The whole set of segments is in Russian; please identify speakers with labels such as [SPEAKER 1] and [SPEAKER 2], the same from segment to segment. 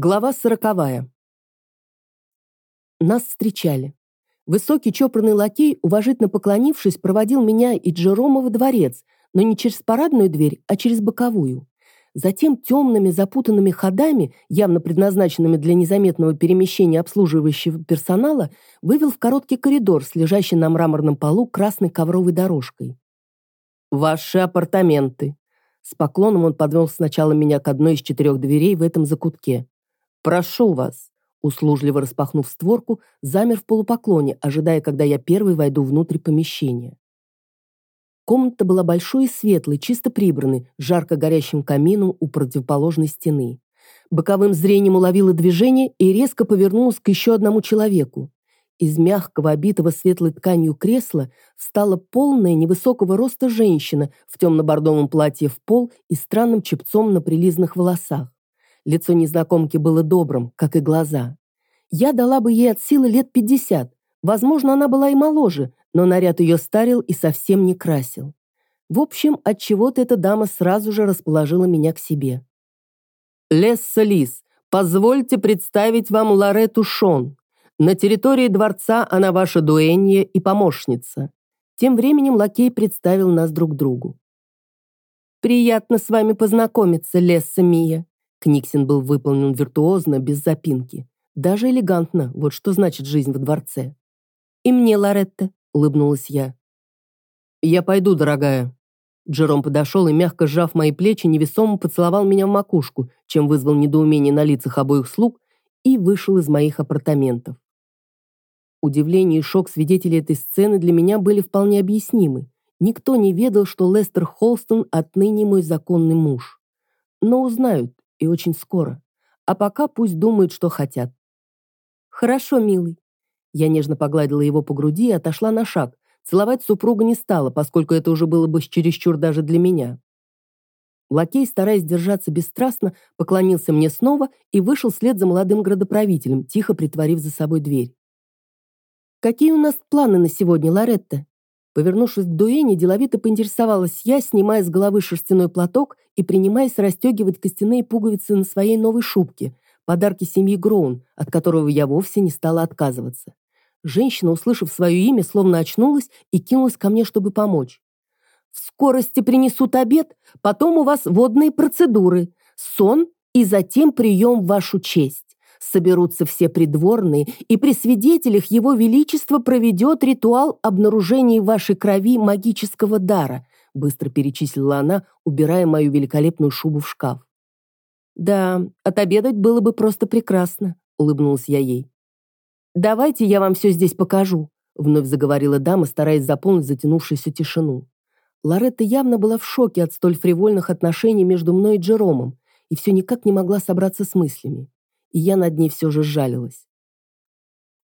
[SPEAKER 1] Глава сороковая. Нас встречали. Высокий чопорный лакей, уважительно поклонившись, проводил меня и Джерома во дворец, но не через парадную дверь, а через боковую. Затем темными запутанными ходами, явно предназначенными для незаметного перемещения обслуживающего персонала, вывел в короткий коридор с лежащей на мраморном полу красной ковровой дорожкой. «Ваши апартаменты». С поклоном он подвел сначала меня к одной из четырех дверей в этом закутке. «Прошу вас!» Услужливо распахнув створку, замер в полупоклоне, ожидая, когда я первый войду внутрь помещения. Комната была большой и светлой, чисто прибранной, жарко горящим камином у противоположной стены. Боковым зрением уловила движение и резко повернулась к еще одному человеку. Из мягкого, обитого светлой тканью кресла встала полная, невысокого роста женщина в темно-бордовом платье в пол и странным чепцом на прилизанных волосах. Лицо незнакомки было добрым, как и глаза. Я дала бы ей от силы лет пятьдесят. Возможно, она была и моложе, но наряд ее старил и совсем не красил. В общем, от чего то эта дама сразу же расположила меня к себе. «Лесса Лис, позвольте представить вам Лорету Шон. На территории дворца она ваша дуэнья и помощница». Тем временем лакей представил нас друг другу. «Приятно с вами познакомиться, Лесса Мия», Книксин был выполнен виртуозно, без запинки. Даже элегантно, вот что значит жизнь в дворце. «И мне, Лоретта», — улыбнулась я. «Я пойду, дорогая». Джером подошел и, мягко сжав мои плечи, невесомо поцеловал меня в макушку, чем вызвал недоумение на лицах обоих слуг, и вышел из моих апартаментов. Удивление и шок свидетелей этой сцены для меня были вполне объяснимы. Никто не ведал, что Лестер Холстон отныне мой законный муж. Но узнают, и очень скоро. А пока пусть думают, что хотят. Хорошо, милый. Я нежно погладила его по груди и отошла на шаг. Целовать супруга не стала, поскольку это уже было бы чересчур даже для меня. Лакей, стараясь держаться бесстрастно, поклонился мне снова и вышел вслед за молодым градоправителем, тихо притворив за собой дверь. «Какие у нас планы на сегодня, Лоретта?» Повернувшись к Дуэне, деловито поинтересовалась я, снимая с головы шерстяной платок и принимаясь расстегивать костяные пуговицы на своей новой шубке, подарки семьи Гроун, от которого я вовсе не стала отказываться. Женщина, услышав свое имя, словно очнулась и кинулась ко мне, чтобы помочь. «В скорости принесут обед, потом у вас водные процедуры, сон и затем прием в вашу честь соберутся все придворные, и при свидетелях его величество проведет ритуал обнаружения вашей крови магического дара», быстро перечислила она, убирая мою великолепную шубу в шкаф. «Да, отобедать было бы просто прекрасно», — улыбнулась я ей. «Давайте я вам все здесь покажу», — вновь заговорила дама, стараясь заполнить затянувшуюся тишину. Лоретта явно была в шоке от столь фривольных отношений между мной и Джеромом и все никак не могла собраться с мыслями и я над ней все же жалилась.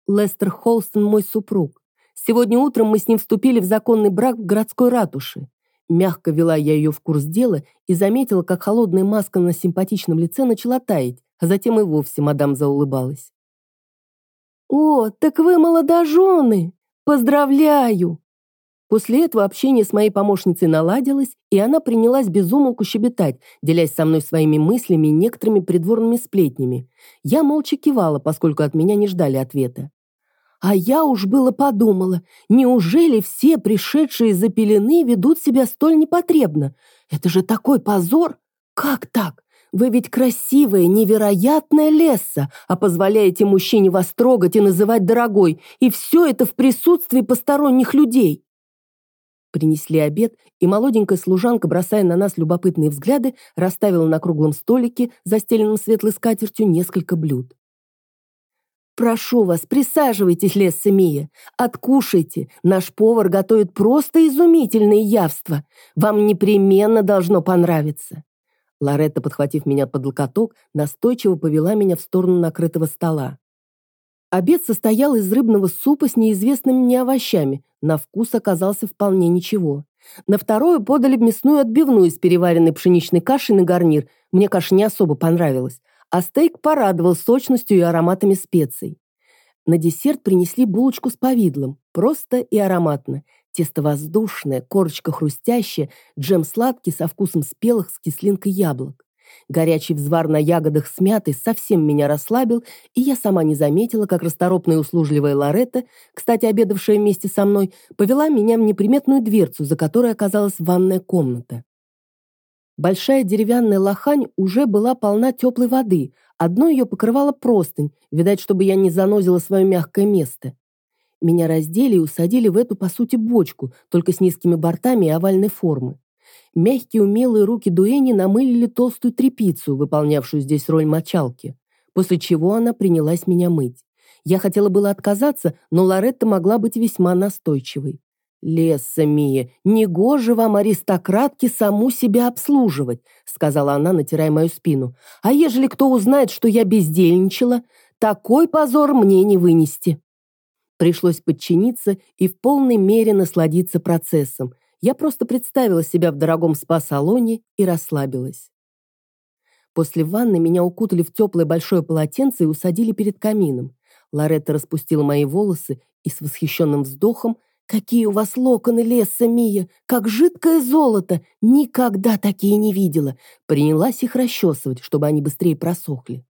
[SPEAKER 1] Лестер Холстон мой супруг. Сегодня утром мы с ним вступили в законный брак в городской ратуше. Мягко вела я ее в курс дела и заметила, как холодная маска на симпатичном лице начала таять, а затем и вовсе мадам заулыбалась. «О, так вы молодожены! Поздравляю!» После этого общение с моей помощницей наладилось, и она принялась безумолку щебетать, делясь со мной своими мыслями и некоторыми придворными сплетнями. Я молча кивала, поскольку от меня не ждали ответа. А я уж было подумала, неужели все пришедшие за пелены ведут себя столь непотребно? Это же такой позор! Как так? Вы ведь красивая, невероятная Лесса, а позволяете мужчине вас трогать и называть дорогой, и все это в присутствии посторонних людей. Принесли обед, и молоденькая служанка, бросая на нас любопытные взгляды, расставила на круглом столике, застеленном светлой скатертью, несколько блюд. «Прошу вас, присаживайтесь, Лесса Мия. Откушайте. Наш повар готовит просто изумительные явства. Вам непременно должно понравиться». Лоретта, подхватив меня под локоток, настойчиво повела меня в сторону накрытого стола. Обед состоял из рыбного супа с неизвестными мне овощами. На вкус оказался вполне ничего. На второе подали мясную отбивную из переваренной пшеничной каши на гарнир. Мне каша не особо понравилась. А стейк порадовал сочностью и ароматами специй. На десерт принесли булочку с повидлом. Просто и ароматно. Тесто воздушное, корочка хрустящая, джем сладкий со вкусом спелых с кислинкой яблок. Горячий взвар на ягодах с мятой совсем меня расслабил, и я сама не заметила, как расторопная и услужливая Лоретта, кстати, обедавшая вместе со мной, повела меня в неприметную дверцу, за которой оказалась ванная комната. Большая деревянная лохань уже была полна теплой воды, одно ее покрывало простынь, видать, чтобы я не занозила свое мягкое место. Меня раздели и усадили в эту, по сути, бочку, только с низкими бортами и овальной формы. Мягкие умелые руки Дуэни намылили толстую тряпицу, выполнявшую здесь роль мочалки, после чего она принялась меня мыть. Я хотела было отказаться, но Лоретта могла быть весьма настойчивой. «Лесса, Мия, негоже вам, аристократки, саму себя обслуживать», сказала она, натирая мою спину. «А ежели кто узнает, что я бездельничала, такой позор мне не вынести». Пришлось подчиниться и в полной мере насладиться процессом, я просто представила себя в дорогом спа-салоне и расслабилась. После ванны меня укутали в теплое большое полотенце и усадили перед камином. Лоретта распустила мои волосы и с восхищенным вздохом «Какие у вас локоны, Лесса Мия! Как жидкое золото! Никогда такие не видела!» Принялась их расчесывать, чтобы они быстрее просохли.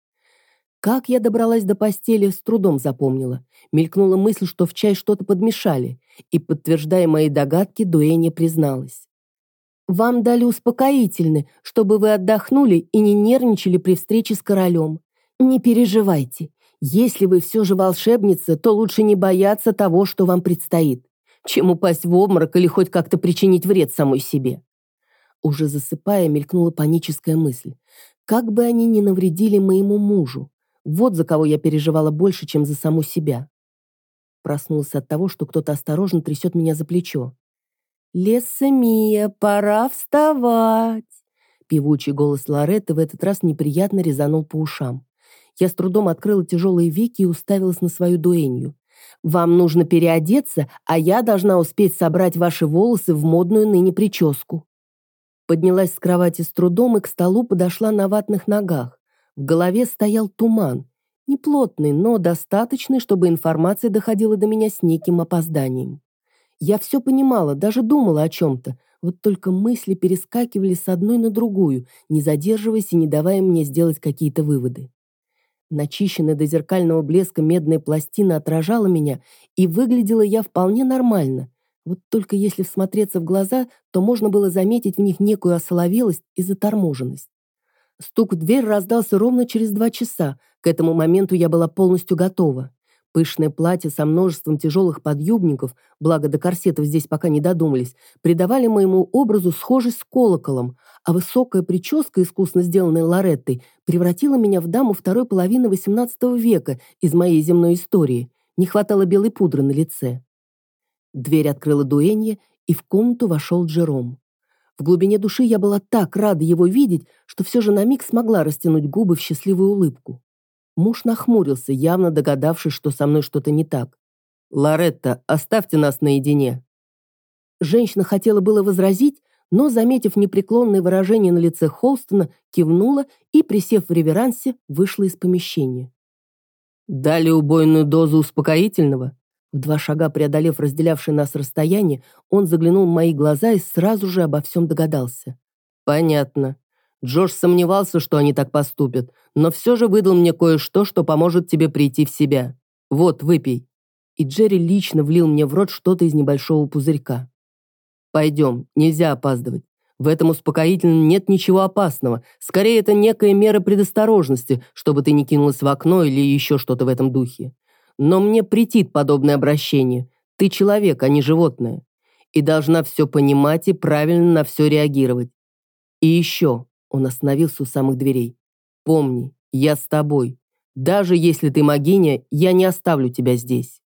[SPEAKER 1] Как я добралась до постели, с трудом запомнила. Мелькнула мысль, что в чай что-то подмешали, и, подтверждая мои догадки, Дуэня призналась. «Вам дали успокоительны, чтобы вы отдохнули и не нервничали при встрече с королем. Не переживайте. Если вы все же волшебница, то лучше не бояться того, что вам предстоит, чем упасть в обморок или хоть как-то причинить вред самой себе». Уже засыпая, мелькнула паническая мысль. Как бы они ни навредили моему мужу. Вот за кого я переживала больше, чем за саму себя. Проснулась от того, что кто-то осторожно трясет меня за плечо. «Леса Мия, пора вставать!» Певучий голос Лоретты в этот раз неприятно резанул по ушам. Я с трудом открыла тяжелые веки и уставилась на свою дуэнью. «Вам нужно переодеться, а я должна успеть собрать ваши волосы в модную ныне прическу». Поднялась с кровати с трудом и к столу подошла на ватных ногах. В голове стоял туман. Неплотный, но достаточный, чтобы информация доходила до меня с неким опозданием. Я все понимала, даже думала о чем-то, вот только мысли перескакивали с одной на другую, не задерживаясь и не давая мне сделать какие-то выводы. Начищенная до зеркального блеска медная пластина отражала меня, и выглядела я вполне нормально. Вот только если всмотреться в глаза, то можно было заметить в них некую осоловелость и заторможенность. Стук в дверь раздался ровно через два часа. К этому моменту я была полностью готова. Пышное платье со множеством тяжелых подъюбников, благо до корсетов здесь пока не додумались, придавали моему образу схожесть с колоколом, а высокая прическа, искусно сделанная Лореттой, превратила меня в даму второй половины XVIII века из моей земной истории. Не хватало белой пудры на лице. Дверь открыла дуэнье, и в комнату вошел Джером. В глубине души я была так рада его видеть, что все же на миг смогла растянуть губы в счастливую улыбку. Муж нахмурился, явно догадавшись, что со мной что-то не так. «Лоретта, оставьте нас наедине». Женщина хотела было возразить, но, заметив непреклонное выражение на лице Холстона, кивнула и, присев в реверансе, вышла из помещения. «Дали убойную дозу успокоительного?» В два шага преодолев разделявшее нас расстояние, он заглянул в мои глаза и сразу же обо всем догадался. «Понятно. Джош сомневался, что они так поступят, но все же выдал мне кое-что, что поможет тебе прийти в себя. Вот, выпей». И Джерри лично влил мне в рот что-то из небольшого пузырька. «Пойдем, нельзя опаздывать. В этом успокоительном нет ничего опасного. Скорее, это некая мера предосторожности, чтобы ты не кинулась в окно или еще что-то в этом духе. Но мне претит подобное обращение. Ты человек, а не животное. И должна все понимать и правильно на все реагировать. И еще, он остановился у самых дверей. Помни, я с тобой. Даже если ты могиня, я не оставлю тебя здесь.